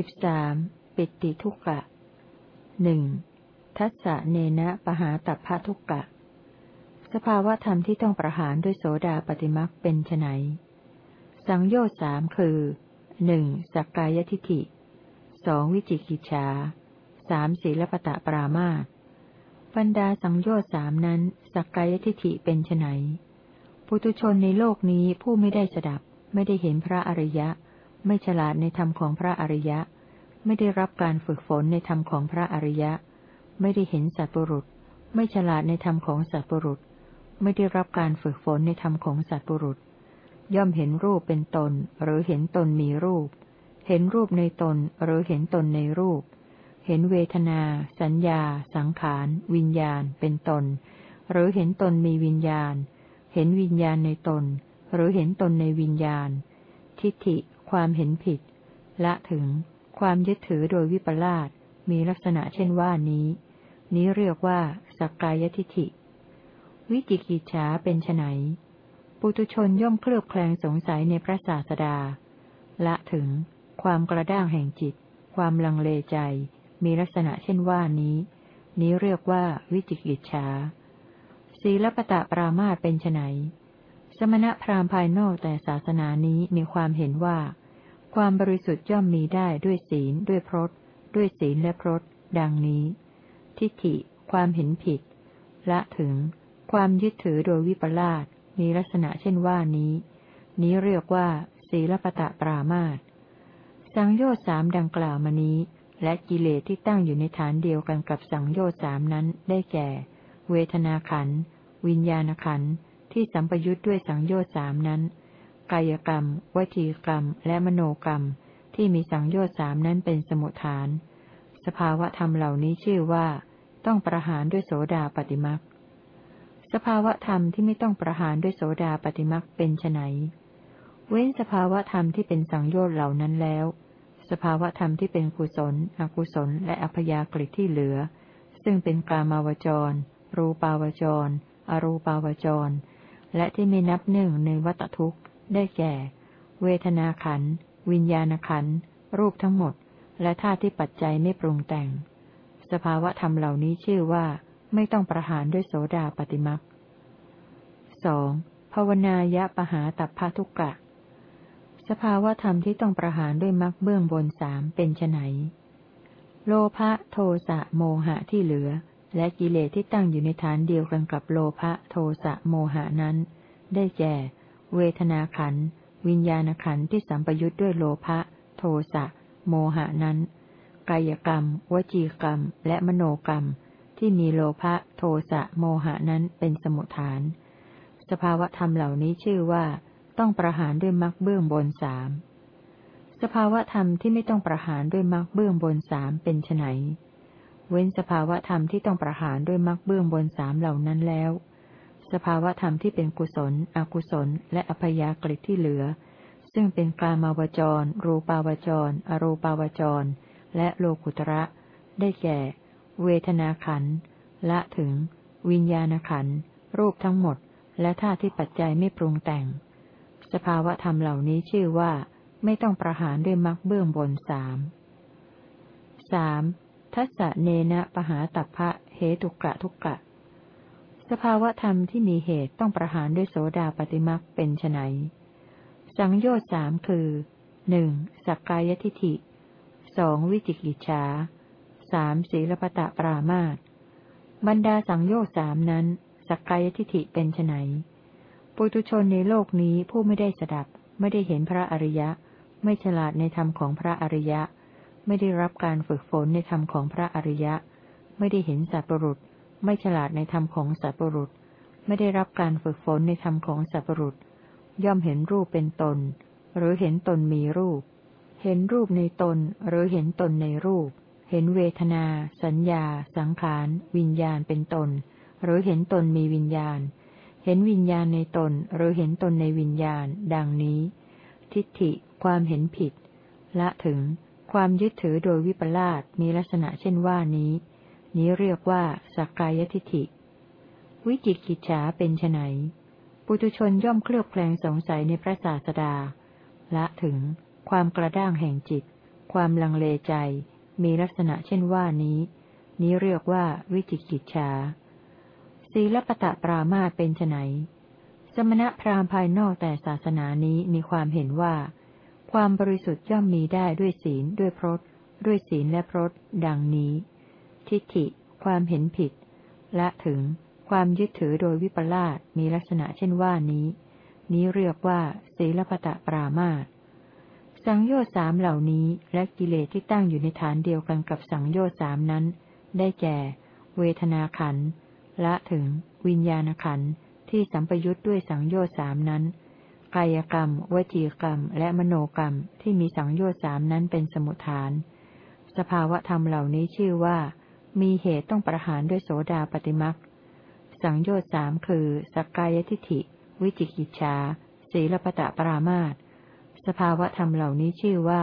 สิบสามปิติทุกะหนึ่งทัศเนนะปหาตัพพทุกะ สภาวะธรรมที่ต้องประหารด้วยโสดาปฏิมักเป็นไนสังโยชน์สามคือหนึ่งสักกายทิฐิสองวิจิกิจฉาสามศีลปตะปรามาตบรรดาสังโยชน์สามนั้นสักกายทิฐิเป็นไนปุตุชนในโลกนี้ผู้ไม่ได้สดับ ไม่ได้เห็นพระอริยะ ไม่ฉลาดในธรรมของพระอริยะ ไม่ได้รับการฝึกฝนในธรรมของพระอริยะ ไม่ได้เห็นสัตบุรุษ ไม่ฉลาดในธรรมของสัตบุรุษ ไม่ได้รับการฝึกฝนในธรรมของสัตบุรุษ ย่อมเห็นรูปเป็นตน หรือเห็นตนมีรูป เห็นรูปในตนหรือเห็นตนในรูป เห็นเวทนา สัญญา สังขาร วิญญาณ เป็นตน หรือเห็นตนมีวิญญาณ เห็นวิญญาณในตน หรือเห็นตนในวิญญาณ ทิฏฐิ ความเห็นผิด ละถึง ความยึดถือโดยวิปลาสมีลักษณะเช่นว่านี้ นี้เรียกว่า สักกายทิฏฐิ วิจิกิจฉาเป็นไนปุตุชนย่อมเคลือบแคลงสงสัยในพระศาสดา ละถึง ความกระด้างแห่งจิต ความลังเลใจ มีลักษณะเช่นว่านี้ นี้เรียกว่า วิจิกิจฉาศีลปตะปรามาเป็นไนสมณพราหมณ์ภายนอกแต่ศาสนานี้มีความเห็นว่า ความบริสุทธิ์ย่อมมีได้ด้วยศีลด้วยพรตด้วยศีลและพรตดังนี้ ทิฏฐิ ความเห็นผิด ละถึง ความยึดถือโดยวิปลาสมีลักษณะเช่นว่านี้ นี้เรียกว่า ศีลปตะปรามาตสังโยชน์สามดังกล่าวมานี้ และกิเลสที่ตั้งอยู่ในฐานเดียวกันกับสังโยชน์สามนั้นได้แก่ เวทนาขันวิญญาณขันที่สัมปยุทธ์ด้วยสังโยชน์สามนั้น กายกรรม วจีกรรม และมโนกรรม ที่มีสังโยชน์สามนั้นเป็นสมุทฐาน สภาวะธรรมเหล่านี้ชื่อว่า ต้องประหารด้วยโสดาปฏิมักสภาวะธรรมที่ไม่ต้องประหารด้วยโสดาปฏิมักเป็นไนเว้นสภาวะธรรมที่เป็นสังโยชน์เหล่านั้นแล้ว สภาวะธรรมที่เป็นกุศล อกุศล และอัพยากฤิที่เหลือ ซึ่งเป็นกามาวจร รูปาวจร อรูปาวจร และที่ไม่นับหนึ่งในวัตทุกข์ ได้แก่ เวทนาขัน วิญญาณขัน รูปทั้งหมด และธาตุที่ปัจจัยไม่ปรุงแต่ง สภาวะธรรมเหล่านี้ชื่อว่า ไม่ต้องประหารด้วยโสดาปฏิมักสองภาวนายะปหาตัพพทุกกะ สภาวะธรรมที่ต้องประหารด้วยมักเบื้องบนสามเป็นไนโลภะโทสะโมหะที่เหลือ และกิเลสที่ตั้งอยู่ในฐานเดียวกันกับโลภะโทสะโมหะนั้น ได้แก่ เวทนาขัน วิญญาณขันที่สัมปยุทธ์ด้วยโลภะ โทสะ โมหะนั้น กายกรรม วจีกรรม และมโนกรรม ที่มีโลภะ โทสะ โมหะนั้นเป็นสมุทฐาน สภาวะธรรมเหล่านี้ชื่อว่า ต้องประหารด้วยมรรคเบื้องบนสามสภาวะธรรมที่ไม่ต้องประหารด้วยมรรคเบื้องบนสามเป็นไนเว้นสภาวะธรรมที่ต้องประหารด้วยมรรคเบื้องบนสามเหล่านั้นแล้ว สภาวะธรรมที่เป็นกุศล อกุศล และอภยากฤิที่เหลือ ซึ่งเป็นกามาวจร รูปาวจร อรูปาวจร และโลกุตระ ได้แก่ เวทนาขันละถึง วิญญาณขันรูปทั้งหมด และธาตุที่ปัจจัยไม่ปรุงแต่ง สภาวะธรรมเหล่านี้ชื่อว่าไม่ต้องประหารด้วยมรรคเบื้องบนสามสามทัศเนนะปหาตัพพะเหตุกะทุกกะ สภาวธรรมที่มีเหตุต้องประหารด้วยโสดาปฏิมักเป็นไนสังโยชน์สามคือหนึ่งสักกายทิฐิสองวิจิกิจฉาสามศีลปตะปรามาตบรรดาสังโยชน์สามนั้น สักกายทิฐิเป็นไนปุตุชนในโลกนี้ผู้ไม่ได้สดับ ไม่ได้เห็นพระอริยะ ไม่ฉลาดในธรรมของพระอริยะ ไม่ได้รับการฝึกฝนในธรรมของพระอริยะ ไม่ได้เห็นสัตว์ปรุษ ไม่ฉลาดในธรรมของสัตว์ปรุษ ไม่ได้รับการฝึกฝนในธรรมของสัตว์ปรุษ ย่อมเห็นรูปเป็นตน หรือเห็นตนมีรูป เห็นรูปในตนหรือเห็นตนในรูป เห็นเวทนา สัญญา สังขาร วิญญาณเป็นตน หรือเห็นตนมีวิญญาณ เห็นวิญญาณในตนหรือเห็นตนในวิญญาณ ดังนี้ ทิฏฐิ ความเห็นผิด ละถึง ความยึดถือโดยวิปลาสมีลักษณะเช่นว่านี้ นี้เรียกว่าสักกายทิฏฐิ วิจิกิจฉาเป็นไนปุตุชนย่อมเคลือบแคลงสงสัยในพระศาสดา ละถึง ความกระด้างแห่งจิตคความลังเลใจ มีลักษณะเช่นว่านี้ นี้เรียกว่าวิจิกิจฉาศีลปตะปรามาเป็นไนสมณะพราหมณ์ภายนอกแต่ศาสนานี้มีความเห็นว่า ความบริสุทธิ์ย่อมมีได้ด้วยศีลด้วยพรตด้วยศีลและพรตดังนี้ ทิฏฐิ ความเห็นผิด และถึง ความยึดถือโดยวิปลาสมีลักษณะเช่นว่านี้ นี้เรียกว่า ศีลปตะปรามาตสังโยชน์สามเหล่านี้และกิเลสที่ตั้งอยู่ในฐานเดียวกันกับสังโยชน์สามนั้น ได้แก่ เวทนาขันละถึง วิญญาณขันที่สัมปยุทธ์ด้วยสังโยชน์สามนั้นกายกรรม วจีกรรม และมโนกรรมที่มีสังโยชน์สามนั้นเป็นสมุทฐาน สภาวะธรรมเหล่านี้ชื่อว่า มีเหตุต้องประหารด้วยโสดาปฏิมักสังโยชน์สามคือสกกายทิฐิ วิจิกิจชาศีลปตะปรามาตสภาวะธรรมเหล่านี้ชื่อว่า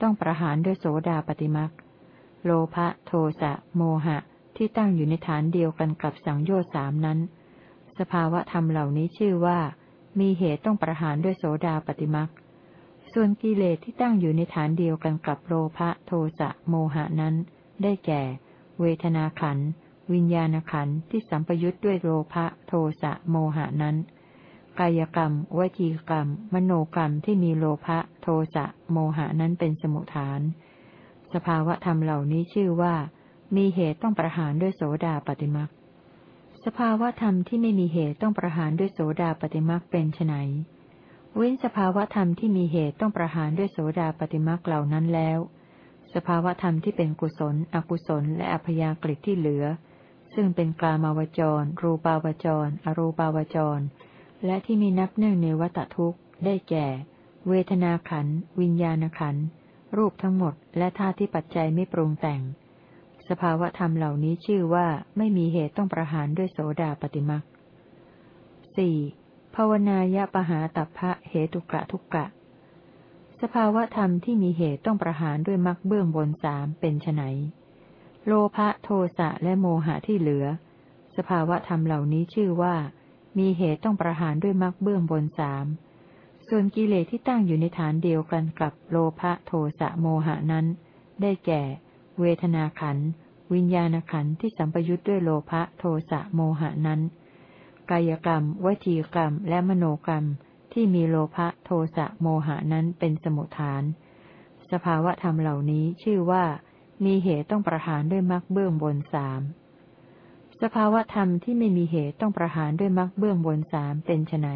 ต้องประหารด้วยโสดาปฏิมักโลภะโทสะโมหะ ที่ตั้งอยู่ในฐานเดียวกันกับสังโยชน์สามนั้น สภาวะธรรมเหล่านี้ชื่อว่า มีเหตุต้องประหารด้วยโสดาปฏิมักส่วนกิเลสที่ตั้งอยู่ในฐานเดียวกันกับโลภะโทสะโมหะนั้น ได้แก่ เวทนาขัน วิญญาณขันที่สัมปยุทธ์ด้วยโลภะโทสะโมหะนั้น กายกรรมวจีกรรม มโนกรรมที่มีโลภะโทสะโมหะนั้นเป็นสมุทฐาน สภาวะธรรมเหล่านี้ชื่อว่า มีเหตุต้องประหารด้วยโสดาปฏิมักสภาวธรรมที่ไม่มีเหตุต้องประหารด้วยโสดาปฏิมักเป็นไนเว้นสภาวธรรมที่มีเหตุต้องประหารด้วยโสดาปฏิมักเหล่านั้นแล้ว สภาวธรรมที่เป็นกุศล อกุศล และอภยากฤิที่เหลือ ซึ่งเป็นกามาวจร รูปาวจร อรูปาวจร และที่มีนับเนื่องในวัตทุกข์ได้แก่ เวทนาขัน วิญญาณขัน รูปทั้งหมด และธาตุที่ปัจจัยไม่ปรุงแต่ง สภาวธรรมเหล่านี้ชื่อว่าไม่มีเหตุต้องประหารด้วยโสดาปฏิมักสี่ภาวนายะปหาตัพพะเหตุกะทุกะ สภาวะธรรมที่มีเหตุต้องประหารด้วยมักเบื้องบนสามเป็นไนโลภะโทสะและโมหะที่เหลือ สภาวะธรรมเหล่านี้ชื่อว่า มีเหตุต้องประหารด้วยมักเบื้องบนสามส่วนกิเลสที่ตั้งอยู่ในฐานเดียวกันกับโลภะโทสะโมหะนั้น ได้แก่ เวทนาขัน วิญญาณขันที่สัมปยุทธ์ด้วยโลภะโทสะโมหะนั้น กายกรรม วจีกรรม และมโนกรรม ที่มีโลภะโทสะโมหะนั้นเป็นสมุทฐาน สภาวะธรรมเหล่านี้ชื่อว่า มีเหตุต้องประหารด้วยมรรคเบื้องบนสามสภาวะธรรมที่ไม่มีเหตุต้องประหารด้วยมรรคเบื้องบนสามเป็นไน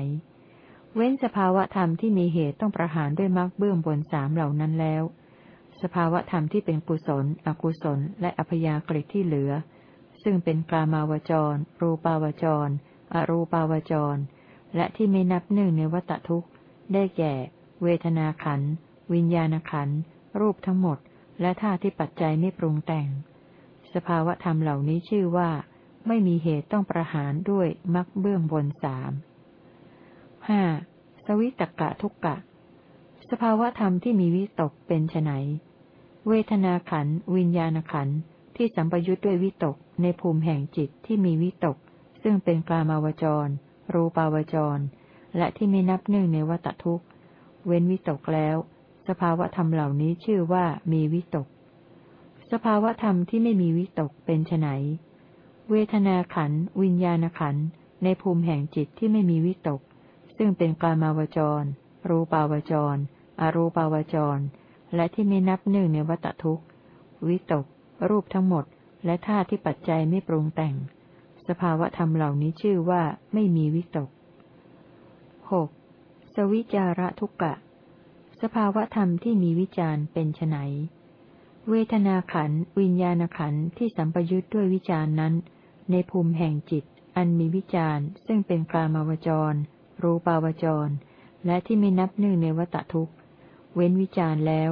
เว้นสภาวะธรรมที่มีเหตุต้องประหารด้วยมรรคเบื้องบนสามเหล่านั้นแล้ว สภาวธรรมที่เป็นกุศล อกุศล และอัพยากฤิที่เหลือ ซึ่งเป็นกามาวจร รูปาวจร อรูปาวจร และที่ไม่นับหนึ่งในวัตทุกข์ ได้แก่ เวทนาขัน วิญญาณขัน รูปทั้งหมด และท่าที่ปัจจัยไม่ปรุงแต่ง สภาวธรรมเหล่านี้ชื่อว่า ไม่มีเหตุต้องประหารด้วยมักเบื้องบนสามห้าสวิตกะทุกกะ สภาวธรรมที่มีวิตกเป็นไนเวทนาขัน วิญญาณขันที่สัมปยุทธ์ด้วยวิตกในภูมิแห่งจิตที่มีวิตก ซึ่งเป็นกลามาวจร รูปาวจร และที่ไม่นับหนึ่งในวัตทุกข์ เว้นวิตกแล้ว สภาวธรรมเหล่านี้ชื่อว่ามีวิตก สภาวธรรมที่ไม่มีวิตกเป็นไนเวทนาขัน วิญญาณขัน ในภูมิแห่งจิตที่ไม่มีวิตก ซึ่งเป็นกามาวจร รูปาวจร อรูปาวจร และที่ไม่นับหนึ่งในวัตทุกข์ วิตก รูปทั้งหมด และธาที่ปัจจัยไม่ปรุงแต่ง สภาวะธรรมเหล่านี้ชื่อว่าไม่มีวิตกหกสวิจาระทุกกะ สภาวะธรรมที่มีวิจารเป็นไนเวทนาขันวิญญาณขันที่สัมปยุทธ์ด้วยวิจารนั้น ในภูมิแห่งจิต อันมีวิจารซึ่งเป็นกลามาวจร รูปาวจร และที่ไม่นับหนึ่งในวัตทุกเว้นวิจารแล้ว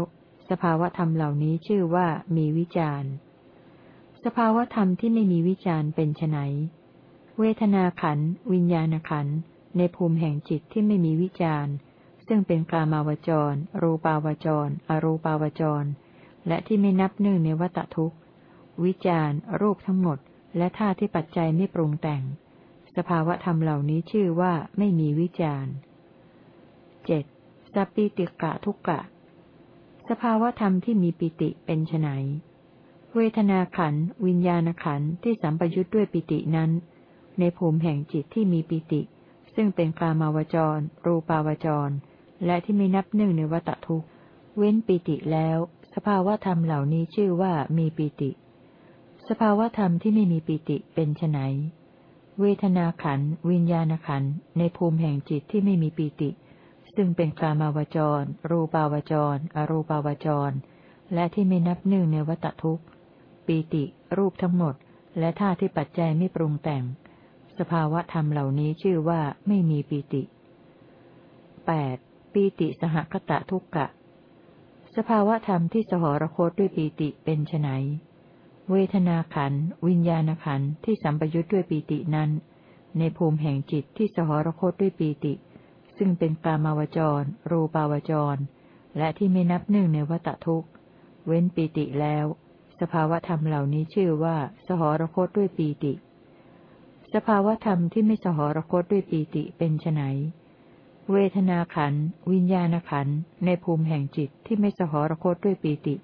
สภาวธรรมเหล่านี้ชื่อว่ามีวิจาร สภาวธรรมที่ไม่มีวิจารเป็นไนเวทนาขัน วิญญาณขัน ในภูมิแห่งจิตที่ไม่มีวิจารซึ่งเป็นกามาวจร รูปาวจร อรูปาวจร และที่ไม่นับหนึ่งในวัตทุกข์ วิจารรูปทั้งหมด และท่าที่ปัจจัยไม่ปรุงแต่ง สภาวธรรมเหล่านี้ชื่อว่าไม่มีวิจารเจ็ดสปิติกะทุกกะสสภาวธรรมที่มีปิติเป็นไน เวทนาขันวิญญาณขันที่สัมปยุทธ์ด้วยปิตินั้น ในภูมิแห่งจิตที่มีปิติ ซึ่งเป็นกามาวจร รูปาวจร และที่ไม่นับหนึ่งในวัตทุกเว้นปิติแล้ว สภาวธรรมเหล่านี้ชื่อว่ามีปิติ สภาวธรรมที่ไม่มีปิติเป็นไนเวทนาขันวิญญาณขันในภูมิแห่งจิตที่ไม่มีปิติ ซึ่งเป็นกามาวจร รูปาวจร อรูปาวจร และที่ไม่นับหนึ่งในวัตทุกข ปีติ รูปทั้งหมด และท่าที่ปัจจัยไม่ปรุงแต่ง สภาวะธรรมเหล่านี้ชื่อว่าไม่มีปีติแปดปีติสหคตะทุกกะ สภาวะธรรมที่สหรคตด้วยปีติเป็นไนเวทนาขัน วิญญาณขันที่สัมปยุทธ์ด้วยปีตินั้น ในภูมิแห่งจิตที่สหรคตด้วยปีติ ซึ่งเป็นกามาวจร รูปาวจร และที่ไม่นับหนึ่งในวัตทุกข์ เว้นปีติแล้ว สภาวธรรมเหล่านี้ชื่อว่า สหรคตด้วยปีติ สภาวธรรมที่ไม่สหรคตด้วยปีติเป็นไนเวทนาขัน วิญญาณขัน ในภูมิแห่งจิตที่ไม่สหรคตด้วยปีติ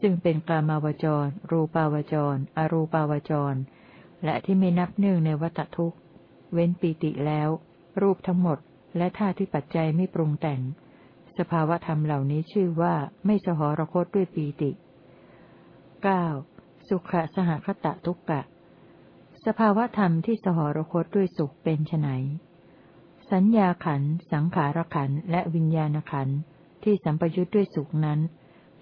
ซึ่งเป็นกามาวจร รูปาวจร อรูปาวจร และที่ไม่นับหนึ่งในวัตทุกข์ เว้นปีติแล้ว รูปทั้งหมด และท่าที่ปัจจัยไม่ปรุงแต่ง สภาวธรรมเหล่านี้ชื่อว่าไม่สหรคตด้วยปีติ เก้าสุขสหคตะทุกกะ สภาวธรรมที่สหรคตด้วยสุขเป็นไนสัญญาขัน สังขารขัน และวิญญาณขันที่สัมปยุทธ์ด้วยสุขนั้น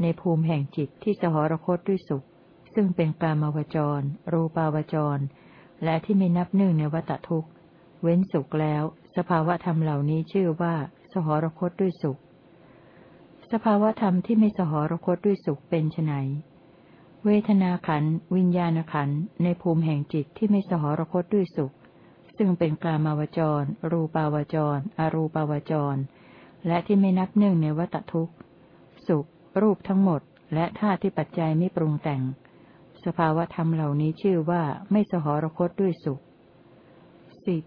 ในภูมิแห่งจิตที่สหรคตด้วยสุข ซึ่งเป็นกามาวจร รูปาวจร และที่ไม่นับหนึ่งในวัตทุกข์ เว้นสุขแล้ว สภาวธรรมเหล่านี้ชื่อว่า สหรคตด้วยสุข สภาวธรรมที่ไม่สหรคตด้วยสุขเป็นไน เวทนาขันวิญญาณขันในภูมิแห่งจิตที่ไม่สหรคตด้วยสุข ซึ่งเป็นกามาวจร รูปาวจร อรูปาวจร และที่ไม่นับหนึ่งในวัตทุกข์ สุข รูปทั้งหมด และธาตุที่ปัจจัยไม่ปรุงแต่ง สภาวะธรรมเหล่านี้ชื่อว่าไม่สหรคตด้วยสุขสิบ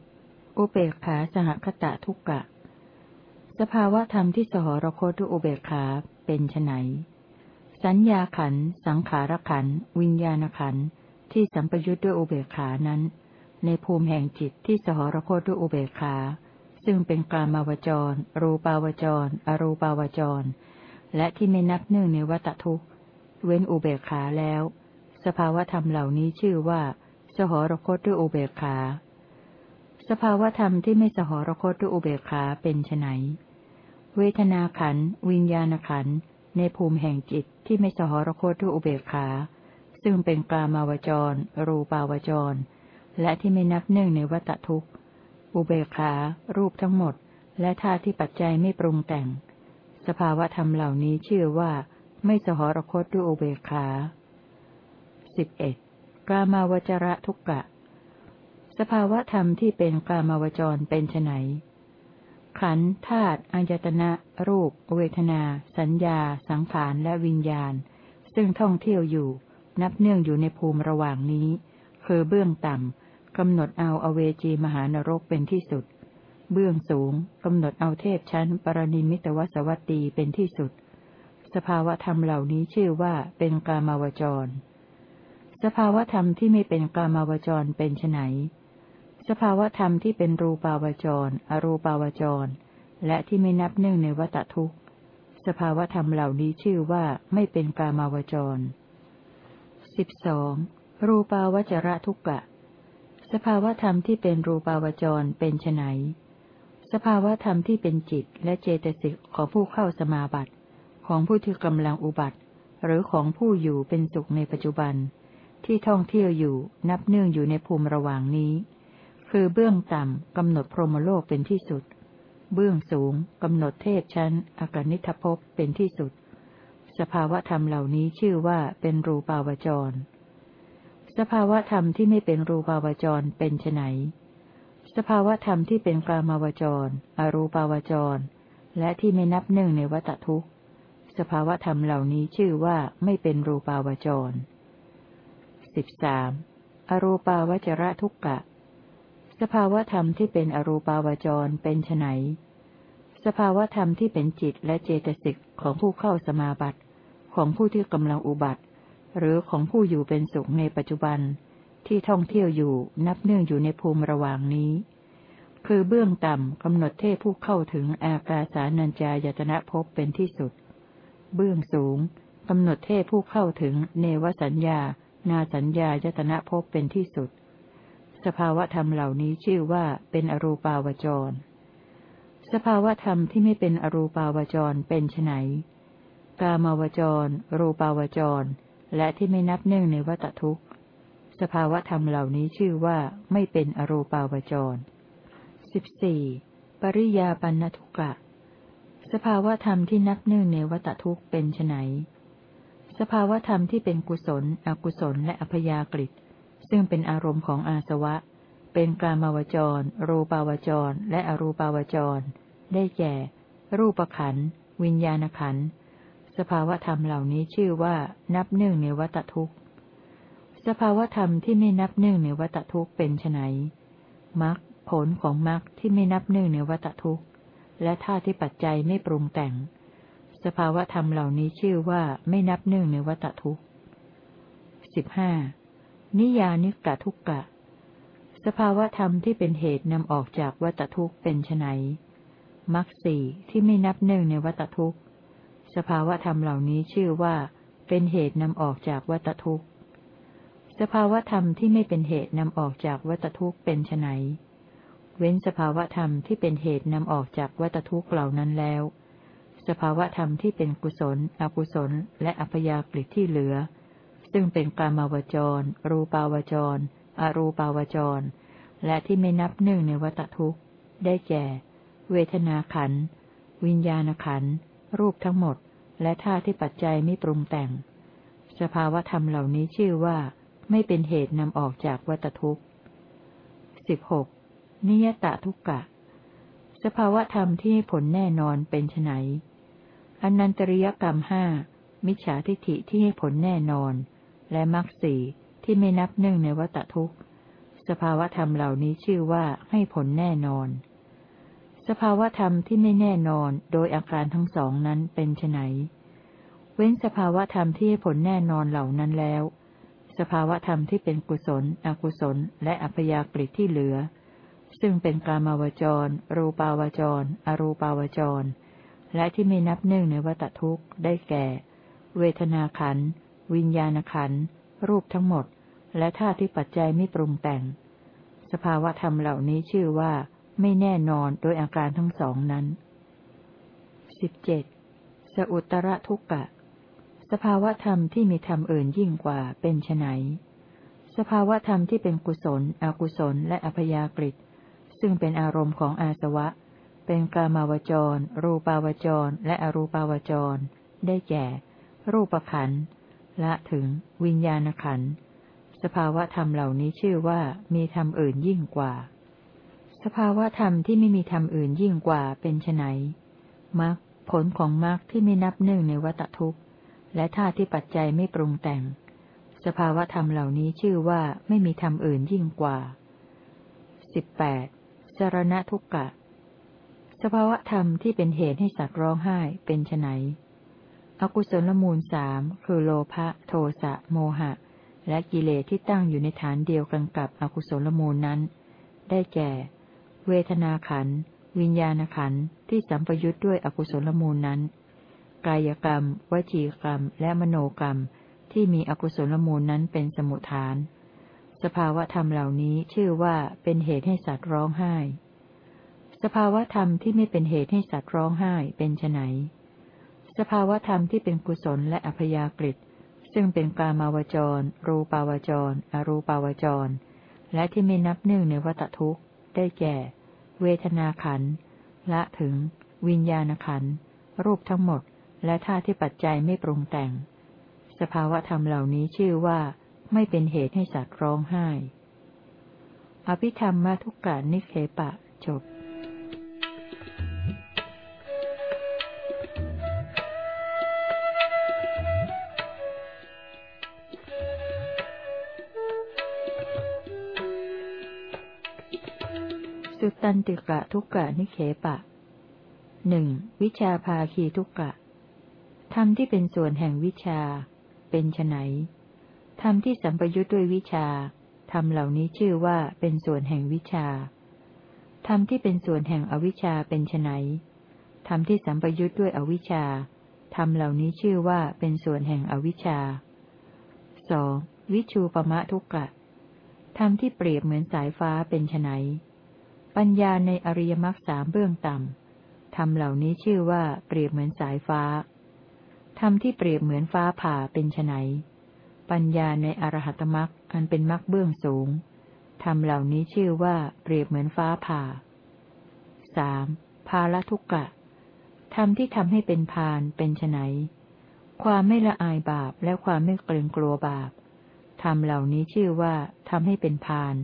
อุเบกขาสหคตะทุกกะ สภาวะธรรมที่สหรคตด้วยอุเบกขาเป็นไน สัญญาขัน สังขารขัน วิญญาณขัน ที่สัมปยุทธ์ด้วยอุเบกขานั้น ในภูมิแห่งจิตที่สหรคตด้วยอุเบกขา ซึ่งเป็นกลามาวจร รูปาวจร อรูปาวจร และที่ไม่นับหนึ่งในวัตทุกเว้นอุเบกขาแล้ว สภาวธรรมเหล่านี้ชื่อว่า สหรคตด้วยอุเบกขา สภาวธรรมที่ไม่สหรคตด้วยอุเบกขาเป็นไนเวทนาขัน วิญญาณขันธ์ ในภูมิแห่งจิตที่ไม่สหรคตด้วยอุเบกขา ซึ่งเป็นกลามาวจร รูปาวจร และที่ไม่นับหนึ่งในวัตทุกข์ อุเบกขา รูปทั้งหมด และธาตุที่ปัจจัยไม่ปรุงแต่ง สภาวะธรรมเหล่านี้ชื่อว่าไม่สหรคตด้วยอุเบกขาสิบเอ็ดกามาวจระทุกกะ สภาวะธรรมที่เป็นกามาวจรเป็นไน ขันธ์ธาตุอายตนะ รูป เวทนา สัญญา สังขารและวิญญาณ ซึ่งท่องเที่ยวอยู่ นับเนื่องอยู่ในภูมิระหว่างนี้ คือเบื้องต่ำกำหนดเอาอเวจีมหานรกเป็นที่สุด เบื้องสูงกำหนดเอาเทพชั้น ปรนิมิตวสวัตตีเป็นที่สุด สภาวธรรมเหล่านี้ชื่อว่าเป็นกามาวจร สภาวธรรมที่ไม่เป็นกามาวจรเป็นไน สภาวธรรมที่เป็นรูปาวจร อรูปาวจร และที่ไม่นับเนื่องในวัตทุกข์ สภาวธรรมเหล่านี้ชื่อว่าไม่เป็นกามาวจรสิบสองรูปาวจระทุกกะ สภาวธรรมที่เป็นรูปาวจรเป็นไนสภาวธรรมที่เป็นจิตและเจตสิกของผู้เข้าสมาบัติ ของผู้ที่กำลังอุบัติ หรือของผู้อยู่เป็นสุขในปัจจุบัน ที่ท่องเที่ยวอยู่นับเนื่องอยู่ในภูมิระหว่างนี้ คือเบื้องต่ำกำหนดพรหมโลกเป็นที่สุด เบื้องสูงกำหนดเทพชั้นอากนิทภพเป็นที่สุด สภาวธรรมเหล่านี้ชื่อว่าเป็นรูปาวจร สภาวธรรมที่ไม่เป็นรูปาวจรเป็นไนสภาวธรรมที่เป็นกลามาวจร อรูปาวจร และที่ไม่นับหนึ่งในวัตทุกข์ สภาวธรรมเหล่านี้ชื่อว่าไม่เป็นรูปาวจรสิบสามอรูปาวจระทุกกะ สภาวธรรมที่เป็นอรูปาวจรเป็นไนสภาวธรรมที่เป็นจิตและเจตสิกของผู้เข้าสมาบัติ ของผู้ที่กำลังอุบัติ หรือของผู้อยู่เป็นสุขในปัจจุบัน ที่ท่องเที่ยวอยู่นับเนื่องอยู่ในภูมิระหว่างนี้ คือเบื้องต่ำกำหนดเทพผู้เข้าถึงอากาสานัญจายตนะภพเป็นที่สุด เบื้องสูงกำหนดเทพผู้เข้าถึงเนวสัญญา นาสัญญายตนะภพเป็นที่สุด สภาวธรรมเหล่านี้ชื่อว่าเป็นอรูปาวจร สภาวธรรมที่ไม่เป็นอรูปาวจรเป็นไนกามาวจร รูปาวจร และที่ไม่นับเนื่องในวัตทุกข์ สภาวธรรมเหล่านี้ชื่อว่าไม่เป็นอรูปาวจรสิบสี่ปริยาปันทุกะ สภาวธรรมที่นับเนื่องในวัตทุกข์เป็นไนสภาวธรรมที่เป็นกุศล อกุศล และอพยากฤิต ซึ่งเป็นอารมณ์ของอาสวะ เป็นกามาวจร รูปาวจร และอรูปาวจร ได้แก่ รูปขัน วิญญาณขัน สภาวธรรมเหล่านี้ชื่อว่า นับหนึ่งในวัตทุกข์ สภาวธรรมที่ไม่นับหนึ่งในวัตทุกข์เป็นไนมรรคผลของมรรคที่ไม่นับหนึ่งในวัตทุกข์ และท่าที่ปัจจัยไม่ปรุงแต่ง สภาวธรรมเหล่านี้ชื่อว่าไม่นับหนึ่งในวัตทุกข์สิบห้า นิยานิกะทุกกะ สภาวธรรมที่เป็นเหตุนำออกจากวัตทุกข์เป็นไนมักสี่ที่ไม่นับหนึ่งในวัตทุกข์ สภาวธรรมเหล่านี้ชื่อว่า เป็นเหตุนำออกจากวัตทุกข์ สภาวธรรมที่ไม่เป็นเหตุนำออกจากวัตทุกข์เป็นไนเว้นสภาวธรรมที่เป็นเหตุนำออกจากวัตทุกข์เหล่านั้นแล้ว สภาวธรรมที่เป็นกุศล อกุศล และอัพยากฤิที่เหลือ ซึ่งเป็นกามาวจร รูปาวจร อรูปาวจร และที่ไม่นับหนึ่งในวัตทุกข์ ได้แก่ เวทนาขัน วิญญาณขัน รูปทั้งหมด และท่าที่ปัจจัยไม่ปรุงแต่ง สภาวธรรมเหล่านี้ชื่อว่า ไม่เป็นเหตุนำออกจากวัตทุกข์สิบหกนิยตทุกกะ สภาวธรรมที่ผลแน่นอนเป็นไนอนันตริยกรรมห้ามิจฉาทิฏฐิที่ให้ผลแน่นอน และมรรคสี่ที่ไม่นับหนึ่งในวัตทุกข์ สภาวธรรมเหล่านี้ชื่อว่าให้ผลแน่นอน สภาวธรรมที่ไม่แน่นอนโดยอาการทั้งสองนั้นเป็นไนเว้นสภาวธรรมที่ให้ผลแน่นอนเหล่านั้นแล้ว สภาวธรรมที่เป็นกุศล อกุศล และอัพยากฤิที่เหลือ ซึ่งเป็นกามาวจร รูปาวจร อรูปาวจร และที่ไม่นับหนึ่งในวัตทุกข์ได้แก่ เวทนาขัน วิญญาณขันธ์รูปทั้งหมด และท่าที่ปัจจัยไม่ปรุงแต่ง สภาวะธรรมเหล่านี้ชื่อว่าไม่แน่นอนโดยอาการทั้งสองนั้นสิบเจ็ดสอุตระทุกกะ สภาวะธรรมที่มีธรรมอื่นยิ่งกว่าเป็นไนสภาวะธรรมที่เป็นกุศล อกุศล และอพยากฤิซึ่งเป็นอารมณ์ของอาสวะ เป็นกามาวจร รูปาวจร และอรูปาวจร ได้แก่ รูปขันธ ละถึง วิญญาณขันสภาวะธรรมเหล่านี้ชื่อว่ามีธรรมอื่นยิ่งกว่า สภาวะธรรมที่ไม่มีธรรมอื่นยิ่งกว่าเป็นไนมรรคผลของมรรคที่ไม่นับหนึ่งในวัตทุกข์ และท่าที่ปัจจัยไม่ปรุงแต่ง สภาวะธรรมเหล่านี้ชื่อว่าไม่มีธรรมอื่นยิ่งกว่าสิบแปดสรณทุกกะ สภาวธรรมที่เป็นเหตุให้สัตว์ร้องไห้เป็นไน อกุศลมูลสามคือโลภะโทสะโมหะ และกิเลสที่ตั้งอยู่ในฐานเดียวกันกับอกุศลมูลนั้น ได้แก่ เวทนาขัน วิญญาณขันที่สัมปยุทธ์ด้วยอกุศลมูลนั้น กายกรรม วจีกรรม และมโนกรรม ที่มีอกุศลมูลนั้นเป็นสมุทฐาน สภาวธรรมเหล่านี้ชื่อว่าเป็นเหตุให้สัตว์ร้องไห้ สภาวธรรมที่ไม่เป็นเหตุให้สัตว์ร้องไห้เป็นไน ภาวธรรมที่เป็นกุศลและอัพยากฤิซึ่งเป็นกามาวจร รูปาวจร อรูปาวจร และที่ไม่นับหนึ่งในวัตทุกข์ ได้แก่ เวทนาขันละถึง วิญญาณขันรูปทั้งหมด และท่าที่ปัจจัยไม่ปรุงแต่ง สภาวธรรมเหล่านี้ชื่อว่า ไม่เป็นเหตุให้สัตว์ร้องไห้ อภิธรรมมาทุกกานิเคปะจบ สุตันติกะทุกกะนิเคปะหนึ่งวิชาภาคีทุกกะธรรมที่เป็นส่วนแห่งวิชา เป็นไนธรรมที่สัมปยุทธ์ด้วยวิชาธรรมเหล่านี้ชื่อว่าเป็นส่วนแห่งวิชาธรรมที่เป็นส่วนแห่งอวิชชาเป็นไนธรรมที่สัมปยุทธ์ด้วยอวิชชาธรรมเหล่านี้ชื่อว่าเป็นส่วนแห่งอวิชชาสองวิชูปมะทุกกะธรรมที่เปรียบเหมือนสายฟ้าเป็นไน ปัญญาในอริยมรรคสามเบื้องต่ำธรรมเหล่านี้ชื่อว่าเปรียบเหมือนสายฟ้าธรรมที่เปรียบเหมือนฟ้าผ่าเป็นไนปัญญาในอรหัตมรรคอันเป็นมรรคเบื้องสูงธรรมเหล่านี้ชื่อว่าเปรียบเหมือนฟ้าผ่าสามภาลทุกกะธรรมที่ทำให้เป็นพานเป็นไนความไม่ละอายบาปและความไม่เกรงกลัวบาปธรรมเหล่านี้ชื่อว่าทำให้เป็นพาน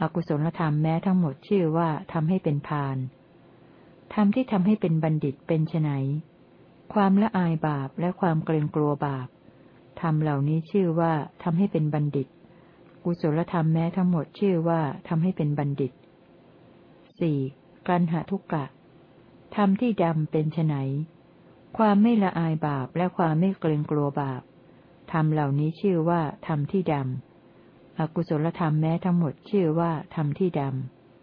อกุศลธรรมแม้ทั้งหมดชื่อว่าทำให้เป็นพานธรรมที่ทำให้เป็นบัณฑิตเป็นไนความละอายบาปและความเกรงกลัวบาปธรรมเหล่านี้ชื่อว่าทำให้เป็นบัณฑิต กุศลธรรมแม้ทั้งหมดชื่อว่าทำให้เป็นบัณฑิตสี่กันหทุกกะธรรมที่ดำเป็นไนความไม่ละอายบาปและความไม่เกรงกลัวบาปธรรมเหล่านี้ชื่อว่าธรรมที่ดำ อกุศลธรรมแม้ทั้งหมดชื่อว่าธรรมที่ด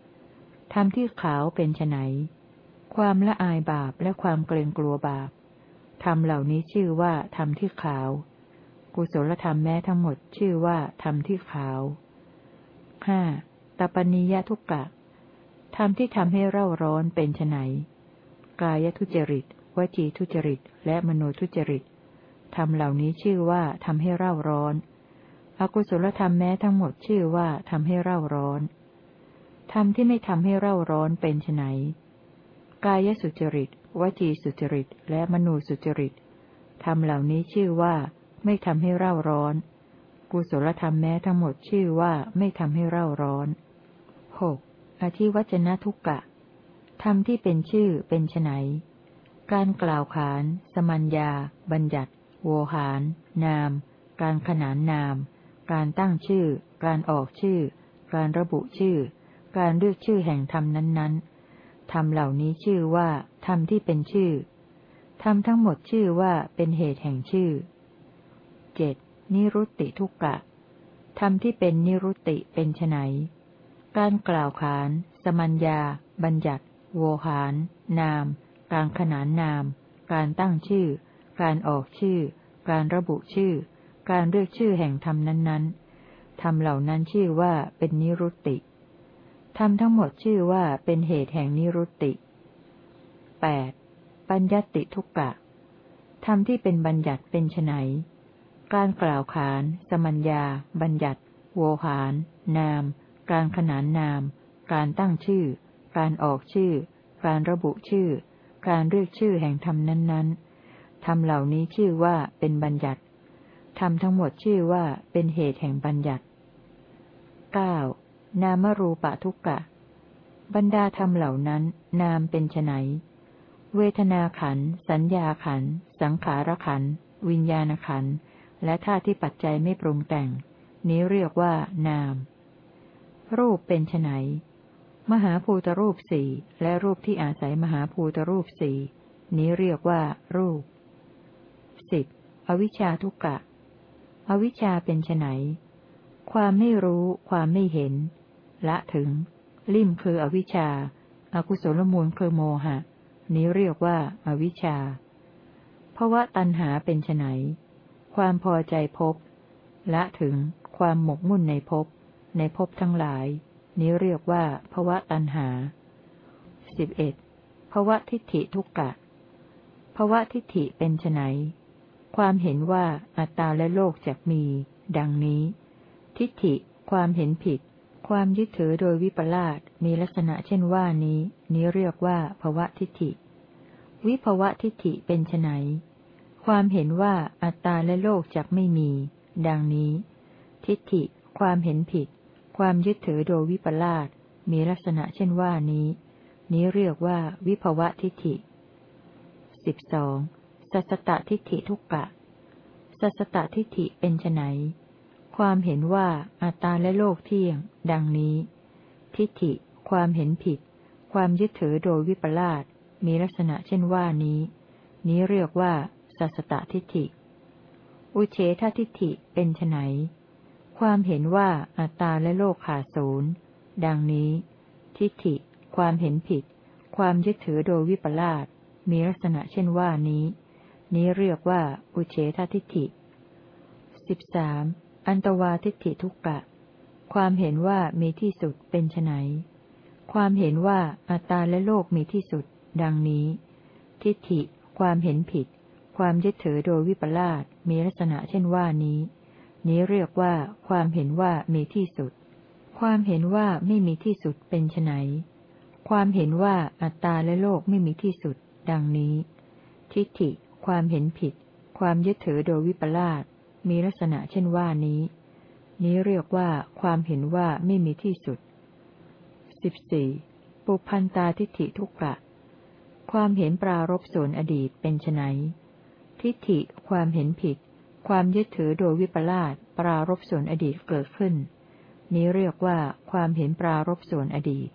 ำ ธรรมที่ขาวเป็นไนความละอายบาปและความเกรงกลัวบาป ธรรมเหล่านี้ชื่อว่าธรรมที่ขาว กุศลธรรมแม้ทั้งหมดชื่อว่าธรรมที่ขาวห้าตปนิยทุกกะ ธรรมที่ทำให้เร่าร้อนเป็นไนกายทุจริต วจีทุจริต และมโนทุจริต ธรรมเหล่านี้ชื่อว่าทำให้เร่าร้อน อกุศลธรรมแม้ทั้งหมดชื่อว่าทำให้เร่าร้อนธรรมที่ไม่ทำให้เร่าร้อนเป็นไนกายสุจริต วจีสุจริต และมโนสุจริตธรรมเหล่านี้ชื่อว่าไม่ทำให้เร่าร้อน กุศลธรรมแม้ทั้งหมดชื่อว่าไม่ทำให้เร่าร้อนหกอธิวัจนะทุกกะธรรมที่เป็นชื่อเป็นไนการกล่าวขาน สมัญญา บัญญัติ โวหาร นาม การขนานนาม การตั้งชื่อ การออกชื่อ การระบุชื่อ การเลือกชื่อแห่งธรรมนั้นๆธรรมเหล่านี้ชื่อว่าธรรมที่เป็นชื่อธรรมทั้งหมดชื่อว่าเป็นเหตุแห่งชื่อเจ็ดนิรุตติทุกกะธรรมที่เป็นนิรุตติเป็นไนการกล่าวขาน สมัญญา บัญญัติ โวหาร นาม การขนานนาม การตั้งชื่อ การออกชื่อ การระบุชื่อ การเลือกชื่อแห่งธรรมนั้นๆธรรมเหล่านั้นชื่อว่าเป็นนิรุตติธรรมทั้งหมดชื่อว่าเป็นเหตุแห่งนิรุตติแปดปัญญติทุกกะธรรมที่เป็นบัญญัติเป็นไนการกล่าวขาน สมัญญา บัญญัติ โวหาร นาม การขนานนาม การตั้งชื่อ การออกชื่อ การระบุชื่อ การเรียกชื่อแห่งธรรมนั้นๆธรรมเหล่านี้ชื่อว่าเป็นบัญญัติ ธรรมทั้งหมดชื่อว่าเป็นเหตุแห่งบัญญัติเก้านามรูปะทุกกะ บรรดาธรรมเหล่านั้น นามเป็นไนเวทนาขัน สัญญาขัน สังขารขัน วิญญาณขัน และธาตุที่ปัจจัยไม่ปรุงแต่ง นี้เรียกว่า นาม รูปเป็นไนมหาภูตรูปสี่และรูปที่อาศัยมหาภูตรูปสี่นี้เรียกว่า รูปสิบอวิชชาทุกกะ อวิชชาเป็นไนความไม่รู้ ความไม่เห็น ละถึง ลิ่มคืออวิชชาอากุศลมูลคือโมหะ นี้เรียกว่าอาวิชชาเพราะว่าตัณหาเป็นไนความพอใจพบ ละถึง ความหมกมุ่นในภพในภพทั้งหลาย นี้เรียกว่าภวะตัณหาสิบเอ็ดภวะทิฏฐิทุกกะภวะทิฏฐิเป็นไน ความเห็นว่าอัตตาและโลกจะมี ดังนี้ ทิฏฐิ ความเห็นผิด ความยึดถือโดยวิปลาสมีลักษณะเช่นว่านี้ นี้เรียกว่าภวะทิฏฐิ วิภวะทิฏฐิเป็นไนความเห็นว่าอัตตาและโลกจักไม่มี ดังนี้ ทิฏฐิ ความเห็นผิด ความยึดถือโดยวิปลาสมีลักษณะเช่นว่านี้ นี้เรียกว่าวิภวะทิฏฐิสิบสอง สัสตทิฏฐิทุกกะ สัสตทิฏฐิเป็นไนความเห็นว่าอัตตาและโลกเที่ยง ดังนี้ ทิฏฐิ ความเห็นผิด ความยึดถือโดยวิปลาสมีลักษณะเช่นว่านี้ นี้เรียกว่าสัสตทิฏฐิ อุเฉททิฏฐิเป็นไนความเห็นว่าอัตตาและโลกขาดศูนย์ดังนี้ ทิฏฐิ ความเห็นผิด ความยึดถือโดยวิปลาสมีลักษณะเช่นว่านี้ นี้เรียกว่า อุเฉททิฏฐิสิบสามอันตวาทิฏฐิทุกกะ ความเห็นว่ามีที่สุดเป็นไนความเห็นว่าอัตตาและโลกมีที่สุด ดังนี้ ทิฏฐิ ความเห็นผิด ความยึดถือโดยวิปลาสมีลักษณะเช่นว่านี้ นี้เรียกว่า ความเห็นว่ามีที่สุด ความเห็นว่าไม่มีที่สุดเป็นไนความเห็นว่าอัตตาและโลกไม่มีที่สุด ดังนี้ ทิฏฐิ ความเห็นผิด ความยึดถือโดยวิปลาสมีลักษณะเช่นว่านี้ นี้เรียกว่าความเห็นว่าไม่มีที่สุดสิบสี่ปุพันตาทิฏฐิทุกกะ ความเห็นปรารบส่วนอดีตเป็นไนทิฏฐิความเห็นผิด ความยึดถือโดยวิปลาสปรารบส่วนอดีตเกิดขึ้น นี้เรียกว่าความเห็นปรารบส่วนอดีต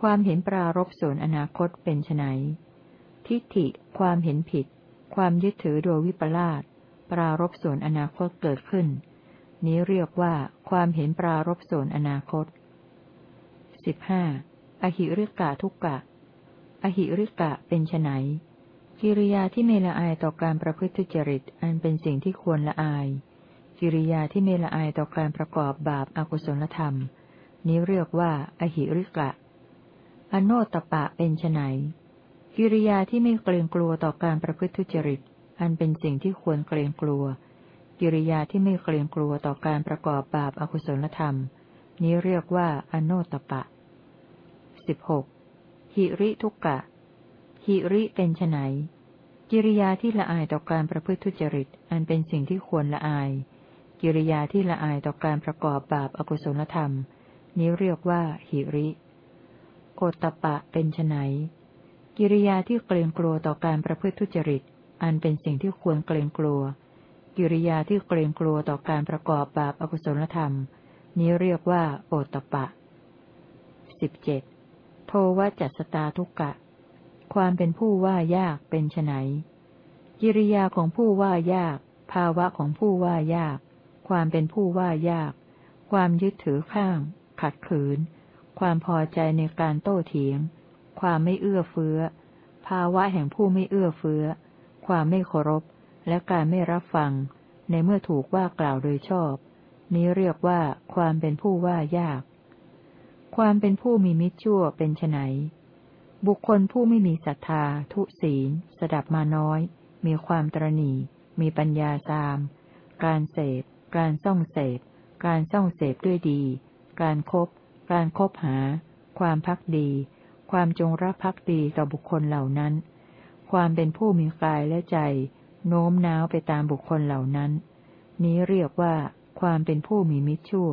ความเห็นปรารบส่วนอนาคตเป็นไนทิฏฐิความเห็นผิด ความยึดถือโดยวิปลาสปรารบส่วนอนาคตเกิดขึ้น นี้เรียกว่าความเห็นปรารบส่วนอนาคตสิบห้าอหิริกะทุกกะ อหิริกะเป็นไนกิริยาที่ไม่ละอายต่อการประพฤติจริต อันเป็นสิ่งที่ควรละอาย กิริยาที่ไม่ละอายต่อการประกอบบาปอากุศลธรรม นี้เรียกว่า อหิริกะ อโนตปะเป็นไน กิริยาที่ไม่เกรงกลัวต่อการประพฤติจริต อันเป็นสิ่งที่ควรเกรงกลัว กิริยาที่ไม่เกรงกลัวต่อการประกอบบาปอกุศลธรรม นี้เรียกว่าอโนตปะสิบหกหิริทุกกะ หิริเป็นไนกิริยาที่ละอายต่อการประพฤติทุจริต อันเป็นสิ่งที่ควรละอาย กิริยาที่ละอายต่อการประกอบบาปอกุศลธรรม นี้เรียกว่าหิริ โอตปะเป็นไน กิริยาที่เกรงกลัวต่อการประพฤติทุจริต อันเป็นสิ่งที่ควรเกรงกลัว กิริยาที่เกรงกลัวต่อการประกอบบาปอกุศลธรรม นี้เรียกว่า โอตปะสิบเจ็ดโทวจัสตาทุกกะ ความเป็นผู้ว่ายากเป็นไนกิริยาของผู้ว่ายาก ภาวะของผู้ว่ายาก ความเป็นผู้ว่ายาก ความยึดถือข้าง ขัดขืน ความพอใจในการโต้เถียง ความไม่เอื้อเฟื้อ ภาวะแห่งผู้ไม่เอื้อเฟื้อ ความไม่เคารพ และการไม่รับฟัง ในเมื่อถูกว่ากล่าวโดยชอบ นี้เรียกว่าความเป็นผู้ว่ายาก ความเป็นผู้มีมิจฉั่วเป็นไนบุคคลผู้ไม่มีศรัทธา ทุศีล สดับมาน้อย มีความตรณีมีปัญญาตาม การเสพ การส่องเสพ การส่องเสพด้วยดี การครบการคบหา ความพักดี ความจงรักภักดีต่อบุคคลเหล่านั้น ความเป็นผู้มีกายและใจ โน้มน้าวไปตามบุคคลเหล่านั้น นี้เรียกว่า ความเป็นผู้มีมิจฉั่ว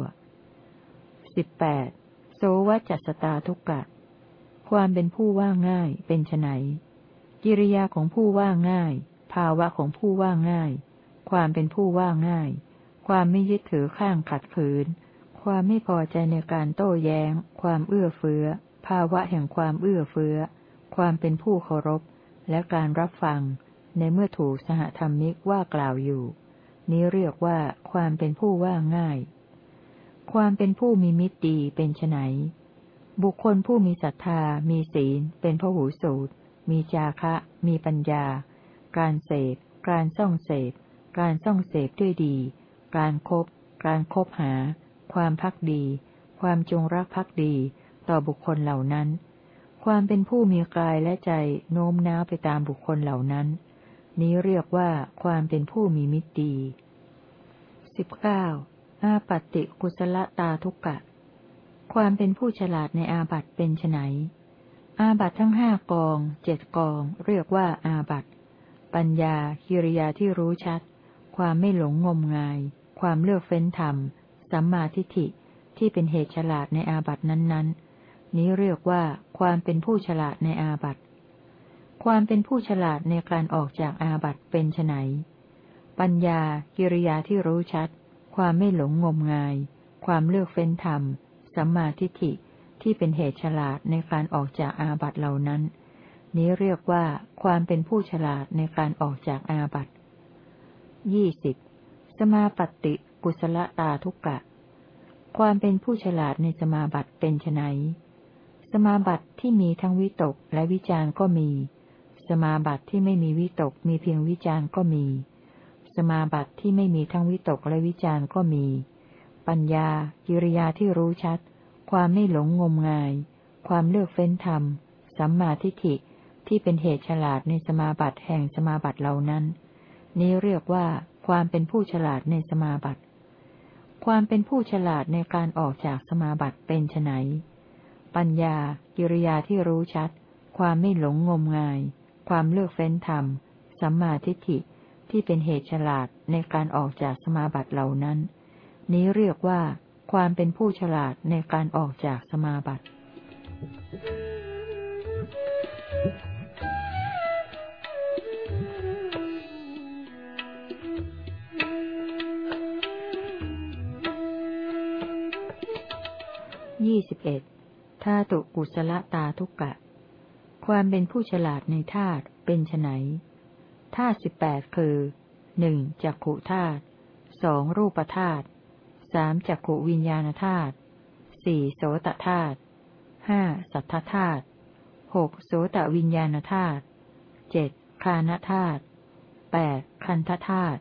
สิบแปดโสวจัสตาทุกกะ ความเป็นผู้ว่าง่ายเป็นไนกิริยาของผู้ว่าง่าย ภาวะของผู้ว่าง่าย ความเป็นผู้ว่าง่าย ความไม่ยึดถือข้างขัดขืน ความไม่พอใจในการโต้แย้ง ความเอื้อเฟื้อ ภาวะแห่งความเอื้อเฟื้อ ความเป็นผู้เคารพ และการรับฟัง ในเมื่อถูกสหธรรมิกว่ากล่าวอยู่ นี้เรียกว่าความเป็นผู้ว่าง่าย ความเป็นผู้มีมิตรดีเป็นไนบุคคลผู้มีศรัทธา มีศีล เป็นพหูสูตร มีจาคะ มีปัญญา การเสพ การส่องเสพ การส่องเสพด้วยดี การครบการคบหา ความพักดี ความจงรักภักดี ต่อบุคคลเหล่านั้น ความเป็นผู้มีกายและใจโน้มน้าวไปตามบุคคลเหล่านั้น นี้เรียกว่าความเป็นผู้มีมิตรดีสิบเก้าอาปัติกุศลตาทุกกะ ความเป็นผู้ฉลาดในอาบัตเป็นไนอาบัตทั้งห้ากองเจ็ดกอง เรียกว่าอาบัตปัญญากิริยาที่รู้ชัด ความไม่หลงงมงาย ความเลือกเฟ้นธรรม สัมมาทิฏฐิที่เป็นเหตุฉลาดในอาบัตนั้นๆ นี้เรียกว่าความเป็นผู้ฉลาดในอาบัตความเป็นผู้ฉลาดในการออกจากอาบัตเป็นไนปัญญา กิริยาที่รู้ชัด ความไม่หลงงมงาย ความเลือกเฟ้นธรรม สัมมาทิฏฐิ ที่เป็นเหตุฉลาดในการออกจากอาบัตเหล่านั้น นี้เรียกว่าความเป็นผู้ฉลาดในการออกจากอาบัติยี่สิบ สมาปฏิกุศลตาทุกกะ ความเป็นผู้ฉลาดในสมาบัติเป็นไน สมาบัติที่มีทั้งวิตกและวิจารก็มี สมาบัติที่ไม่มีวิตกมีเพียงวิจารก็มี สมาบัติที่ไม่มีทั้งวิตกและวิจารก็มี ปัญญากิริยาที่รู้ชัด ความไม่หลงงมงาย ความเลือกเฟ้นธรรม สัมมาทิฏฐิที่เป็นเหตุฉลาดในสมาบัติแห่งสมาบัติเหล่านั้น นี้เรียกว่าความเป็นผู้ฉลาดในสมาบัติ ความเป็นผู้ฉลาดในการออกจากสมาบัติเป็นไน ปัญญา กิริยาที่รู้ชัด ความไม่หลงงมงาย ความเลือกเฟ้นธรรม สัมมาทิฏฐิ ที่เป็นเหตุฉลาดในการออกจากสมาบัติเหล่านั้น นี้เรียกว่า ความเป็นผู้ฉลาดในการออกจากสมาบัติยี่สิบเอ็ด ธาตุกุศลตาทุกกะ ความเป็นผู้ฉลาดในธาตุเป็นไนธาตุสิบแปดคือหนึ่งจักขุธาตุสองรูปธาตุสามจักขุวิญญาณธาตุสี่โสตธาตุห้าสัทธธาตุหกโสตวิญญาณธาตุเจ็ดคานธาตุแปดคันธธาตุ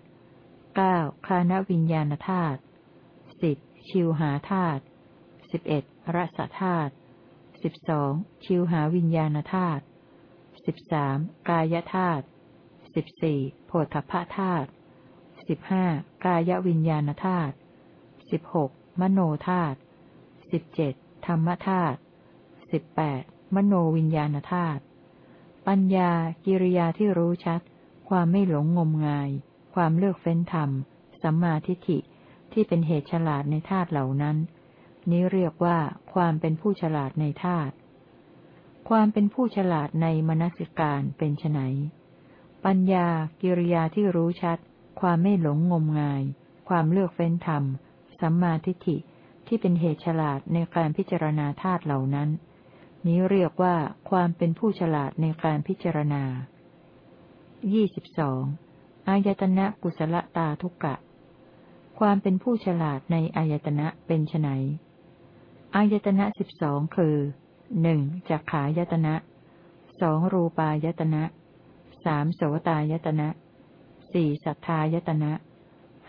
เก้าคานวิญญาณธาตุสิบชิวหาธาตุสิบเอ็ดรสธาตุ สิบสองชิวหาวิญญาณธาตุสิบสามกายธาตุสิบสี่โพธพธาตุสิบห้ากายวิญญาณธาตุสิบหกมโนธาตุสิบเจ็ดธรรมธาตุสิบแปดมโนวิญญาณธาตุปัญญากิริยาที่รู้ชัด ความไม่หลงงมงาย ความเลือกเฟ้นธรรม สัมมาทิฏฐิที่เป็นเหตุฉลาดในธาตุเหล่านั้น นี้เรียกว่าความเป็นผู้ฉลาดในธาตุ ความเป็นผู้ฉลาดในมนสิการเป็นไนปัญญากิริยาที่รู้ชัด ความไม่หลงงมงาย ความเลือกเฟ้นธรรม สัมมาทิฏฐิที่เป็นเหตุฉลาดในการพิจารณาธาตุเหล่านั้น นี้เรียกว่าความเป็นผู้ฉลาดในการพิจารณา ยี่สิบสองอายตนะกุศลตาทุกกะ ความเป็นผู้ฉลาดในอายตนะเป็นไน อายตนะสิบสองคือหนึ่งจักขายตนะสองรูปายตนะสามโสตายตนะสี่สัทธายตนะ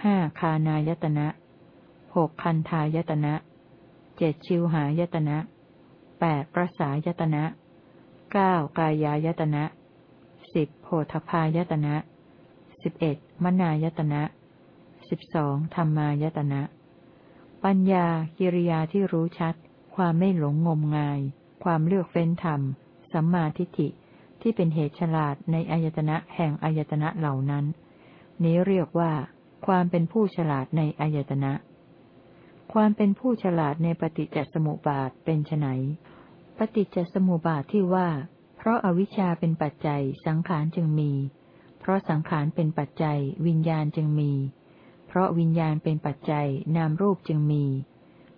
ห้าคานายตนะหกคันทายตนะเจ็ดชิวหายตนะแปดประสายตนะเก้ากายายตนะสิบโพธพายตนะสิบเอ็ดมนายตนะสิบสองธรรมายตนะ ปัญญากิริยาที่รู้ชัด ความไม่หลงงมงาย ความเลือกเฟ้นธรรม สัมมาทิฏฐิ ที่เป็นเหตุฉลาดในอายตนะแห่งอายตนะเหล่านั้น นี้เรียกว่า ความเป็นผู้ฉลาดในอายตนะ ความเป็นผู้ฉลาดในปฏิจจสมุปบาทเป็นไนปฏิจจสมุปบาทที่ว่า เพราะอาวิชชาเป็นปัจจัยสังขารจึงมี เพราะสังขารเป็นปัจจัยวิญญาณจึงมี เพราะวิญญาณเป็นปัจจัยนามรูปจึงมี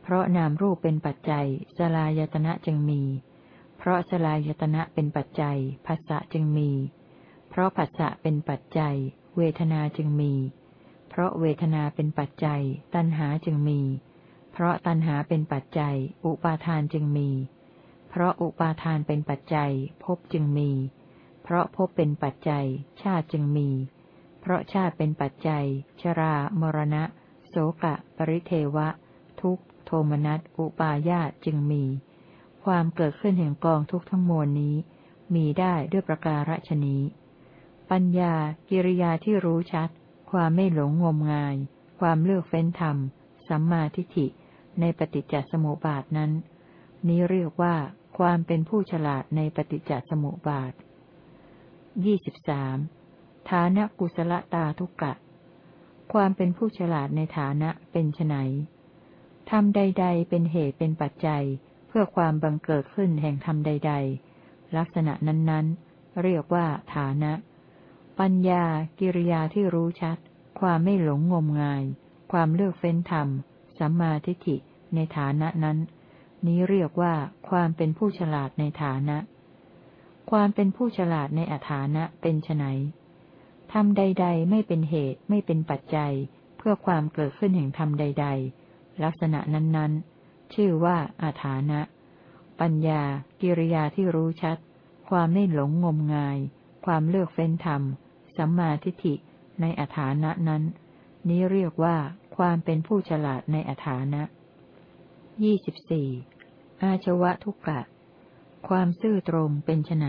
เพราะนามรูปเป็นปัจจัยสลายตนะจึงมี เพราะสลายตนะเป็นปัจจัยภาษะจึงมี เพราะภาษะเป็นปัจจัย เวทนาจึงมี เพราะเวทนาเป็นปัจจัย ตัณหาจึงมี เพราะตัณหาเป็นปัจจัย อุปาทานจึงมี เพราะอุปาทานเป็นปัจจัยภพจึงมี เพราะภพเป็นปัจจัยชาติจึงมีเพราะชาติเป็นปัจจัย ชรา มรณะ โสกะ ปริเทวะ ทุกโทมนัส อุปาญาตจึงมี ความเกิดขึ้นแห่งกองทุกทั้งมวลนี้ มีได้ด้วยประการฉนี้ ปัญญา กิริยาที่รู้ชัด ความไม่หลงงมงาย ความเลือกเฟ้นธรรม สัมมาทิฏฐิ ในปฏิจจสมุปบาทนั้น นี้เรียกว่าความเป็นผู้ฉลาดในปฏิจจสมุปบาทยี่สิบสาม ฐานะกุศลตาทุกกะ ความเป็นผู้ฉลาดในฐานะเป็นไนทำใด ๆ เป็นเหตุเป็นปัจจัย เพื่อความบังเกิดขึ้นแห่งธรรมใด ๆ ลักษณะนั้นๆ เรียกว่าฐานะ ปัญญา กิริยาที่รู้ชัด ความไม่หลงงมงาย ความเลือกเฟ้นธรรม สัมมาทิฏฐิในฐานะนั้น นี้เรียกว่าความเป็นผู้ฉลาดในฐานะ ความเป็นผู้ฉลาดในอัฐานะเป็นไน ทำใด ๆ ไม่เป็นเหตุไม่เป็นปัจจัย เพื่อความเกิดขึ้นแห่งธรรมใด ๆ ลักษณะนั้นๆ ชื่อว่าอาฐานะ ปัญญา กิริยาที่รู้ชัด ความไม่หลงงมงาย ความเลือกเฟ้นธรรม สัมมาทิฏฐิในอัฐานะนั้น นี้เรียกว่าความเป็นผู้ฉลาดในอัฐานะยี่สิบสี่อาชวะทุกกะ ความซื่อตรงเป็นไน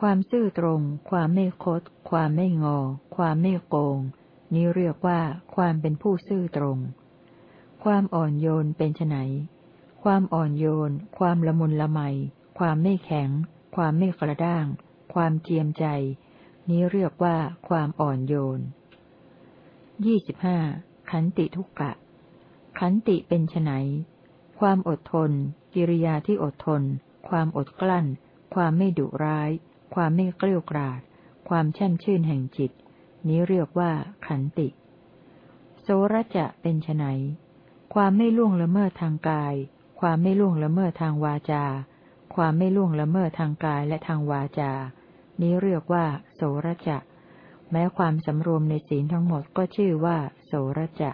ความซื่อตรง ความไม่คด ความไม่งอ ความไม่โกง นี้เรียกว่าความเป็นผู้ซื่อตรง ความอ่อนโยนเป็นไนความอ่อนโยน ความละมุนละไม ความไม่แข็ง ความไม่กระด้าง ความเจียมใจ นี้เรียกว่าความอ่อนโยนยี่สิบห้าขันติทุกกะ ขันติเป็นไนความอดทน กิริยาที่อดทน ความอดกลั้น ความไม่ดุร้าย ความไม่เกลี้ยกราด ความแช่มชื่นแห่งจิต นี้เรียกว่า ขันติ โสระจะเป็นไนความไม่ล่วงละเมิดทางกาย ความไม่ล่วงละเมิดทางวาจา ความไม่ล่วงละเมิดทางกายและทางวาจา นี้เรียกว่า โสระจะ แม้ความสำรวมในศีลทั้งหมดก็ชื่อว่า โสระจะ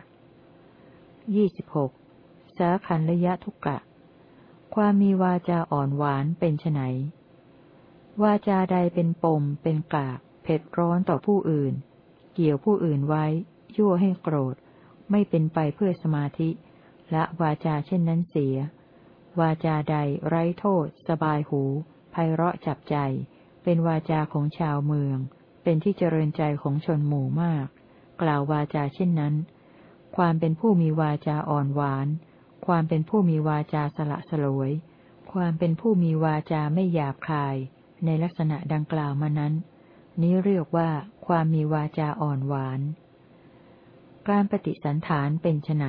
ยี่สิบหกสาขันระยะทุกกะ ความมีวาจาอ่อนหวานเป็นไน วาจาใดเป็นปม เป็นกาก เผ็ดร้อนต่อผู้อื่น เกี่ยวผู้อื่นไว้ ยั่วให้โกรธ ไม่เป็นไปเพื่อสมาธิและวาจาเช่นนั้นเสีย วาจาใดไร้โทษ สบายหูไพเราะจับใจ เป็นวาจาของชาวเมือง เป็นที่เจริญใจของชนหมู่มาก กล่าววาจาเช่นนั้น ความเป็นผู้มีวาจาอ่อนหวาน ความเป็นผู้มีวาจาสละสลวย ความเป็นผู้มีวาจาไม่หยาบคาย ในลักษณะดังกล่าวมานั้น นี้เรียกว่าความมีวาจาอ่อนหวาน การปฏิสันฐานเป็นไน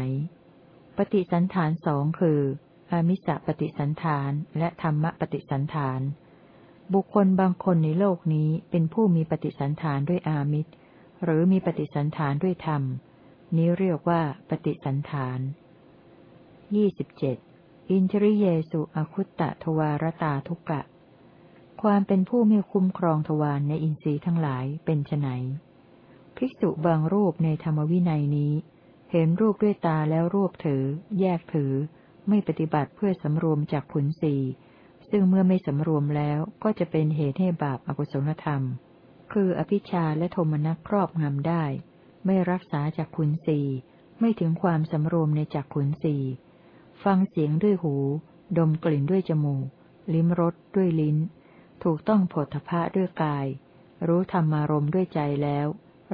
ปฏิสันฐานสองคือ อามิสะปฏิสันฐานและธรรมปฏิสันฐาน บุคคลบางคนในโลกนี้เป็นผู้มีปฏิสันฐานด้วยอามิตร หรือมีปฏิสันฐานด้วยธรรม นี้เรียกว่าปฏิสันฐานยี่สิบเจ็ดอินทริเยสุอคุตตะทวารตาทุกะ ความเป็นผู้ไมีคุ้มครองทวารในอินทรีย์ทั้งหลายเป็นไนภิกษุบางรูปในธรรมวินัยนี้ เห็นรูปด้วยตาแล้วรูปถือ แยกถือ ไม่ปฏิบัติเพื่อสำรวมจากขุนสีซึ่งเมื่อไม่สำรวมแล้วก็จะเป็นเหตุให้บาปอกุศลธรรม คืออภิชาและโทมนัสครอบงำได้ ไม่รักษาจากขุนสีไม่ถึงความสำรวมในจากขุนสีฟังเสียงด้วยหู ดมกลิ่นด้วยจมูก ลิ้มรสด้วยลิ้น ถูกต้องผลทพะด้วยกาย รู้ธรรมารมด้วยใจแล้ว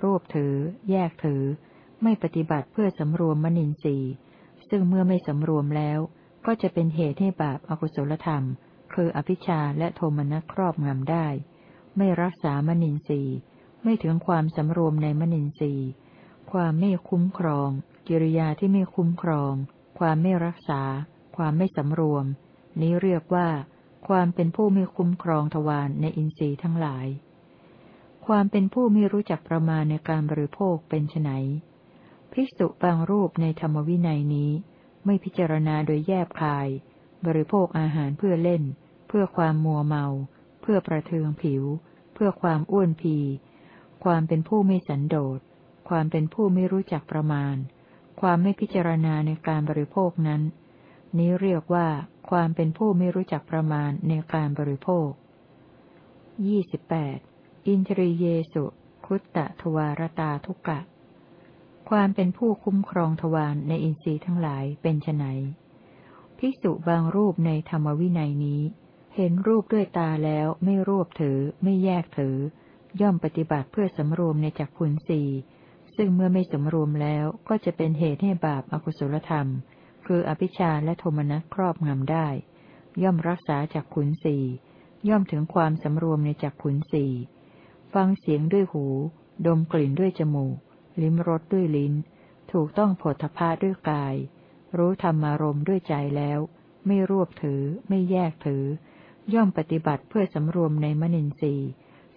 รวบถือ แยกถือ ไม่ปฏิบัติเพื่อสำรวมมนินทรีย์ ซึ่งเมื่อไม่สำรวมแล้ว ก็จะเป็นเหตุให้บาปอากุศลธรรม คืออภิชาและโทมนัสครอบงำได้ ไม่รักษามนินทรีย์ ไม่ถึงความสำรวมในมนินทรีย์ ความไม่คุ้มครอง กิริยาที่ไม่คุ้มครอง ความไม่รักษา ความไม่สำรวม นี้เรียกว่า ความเป็นผู้ไม่คุ้มครองทวารในอินทรีย์ทั้งหลาย ความเป็นผู้ไม่รู้จักประมาณในการบริโภคเป็นไนภิกษุบางรูปในธรรมวินัยนี้ ไม่พิจารณาโดยแยบคาย บริโภคอาหารเพื่อเล่น เพื่อความมัวเมา เพื่อประเทืองผิว เพื่อความอ้วนพี ความเป็นผู้ไม่สันโดษ ความเป็นผู้ไม่รู้จักประมาณ ความไม่พิจารณาในการบริโภคนั้น นี้เรียกว่าความเป็นผู้ไม่รู้จักประมาณในการบริโภค ยี่สิบแปด อินทรีเยสุคุตตะทวารตาทุกกะ ความเป็นผู้คุ้มครองทวารในอินทรีย์ทั้งหลายเป็นไนภิกษุบางรูปในธรรมวินัยนี้ เห็นรูปด้วยตาแล้วไม่รวบถือ ไม่แยกถือ ย่อมปฏิบัติเพื่อสำรวมในจักขุนสีซึ่งเมื่อไม่สมรวมแล้วก็จะเป็นเหตุให้บาปอากุศลธรรม คืออภิชาและโทมนัสครอบงำได้ ย่อมรักษาจากขุนสี่ย่อมถึงความสำรวมในจักขุนสี่ฟังเสียงด้วยหู ดมกลิ่นด้วยจมูก ลิ้มรสด้วยลิ้น ถูกต้องผลทพะด้วยกาย รู้ธรรมารมด้วยใจแล้ว ไม่รวบถือ ไม่แยกถือ ย่อมปฏิบัติเพื่อสำรวมในมนินทรีย์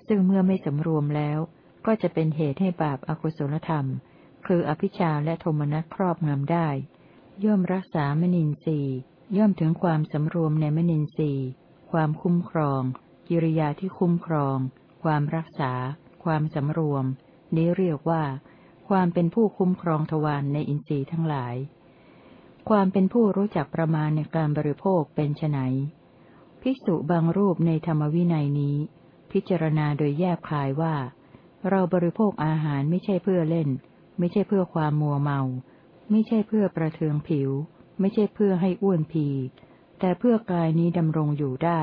ซึ่งเมื่อไม่สำรวมแล้ว ก็จะเป็นเหตุให้บาปอากุศลธรรม คืออภิชาและโทมนัสครอบงำได้ ย่อมรักษามนินทรีย์ย่อมถึงความสำรวมในมนินทรีย์ ความคุ้มครอง กิริยาที่คุ้มครอง ความรักษา ความสำรวม นี้เรียกว่า ความเป็นผู้คุ้มครองทวารในอินทรีย์ทั้งหลาย ความเป็นผู้รู้จักประมาณในการบริโภคเป็นไนภิกษุบางรูปในธรรมวินัยนี้ พิจารณาโดยแยบคายว่า เราบริโภคอาหารไม่ใช่เพื่อเล่น ไม่ใช่เพื่อความมัวเมา ไม่ใช่เพื่อประเทืองผิว ไม่ใช่เพื่อให้อ้วนพี แต่เพื่อกายนี้ดำรงอยู่ได้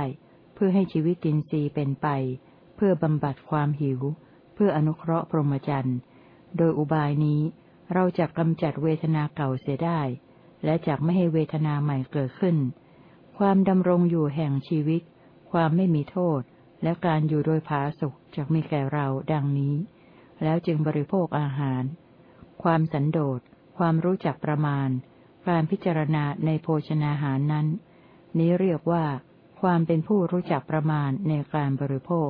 เพื่อให้ชีวิตตินทรีย์เป็นไป เพื่อบำบัดความหิว เพื่ออนุเคราะห์พรหมจรรย์ โดยอุบายนี้เราจะกำจัดเวทนาเก่าเสียได้ และจะไม่ให้เวทนาใหม่เกิดขึ้น ความดำรงอยู่แห่งชีวิต ความไม่มีโทษ และการอยู่โดยผาสุขจะมีแก่เราดังนี้ แล้วจึงบริโภคอาหาร ความสันโดษ ความรู้จักประมาณ การพิจารณาในโภชนาหารนั้น นี้เรียกว่า ความเป็นผู้รู้จักประมาณในการบริโภค